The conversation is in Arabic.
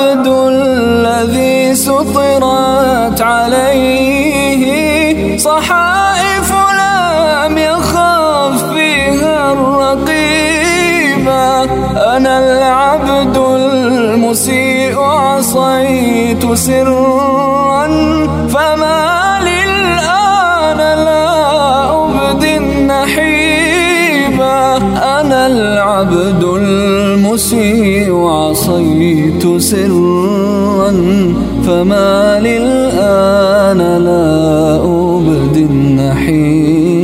العبد الذي سطرت عليه صحائف لم يخف فيها الرقيبة. أنا العبد المسيء عصيت سرا فما للآن لا أبدي النحيبة أنا العبد العبد المسيء عصيت سرا فما للآن لا أبدي النحيل.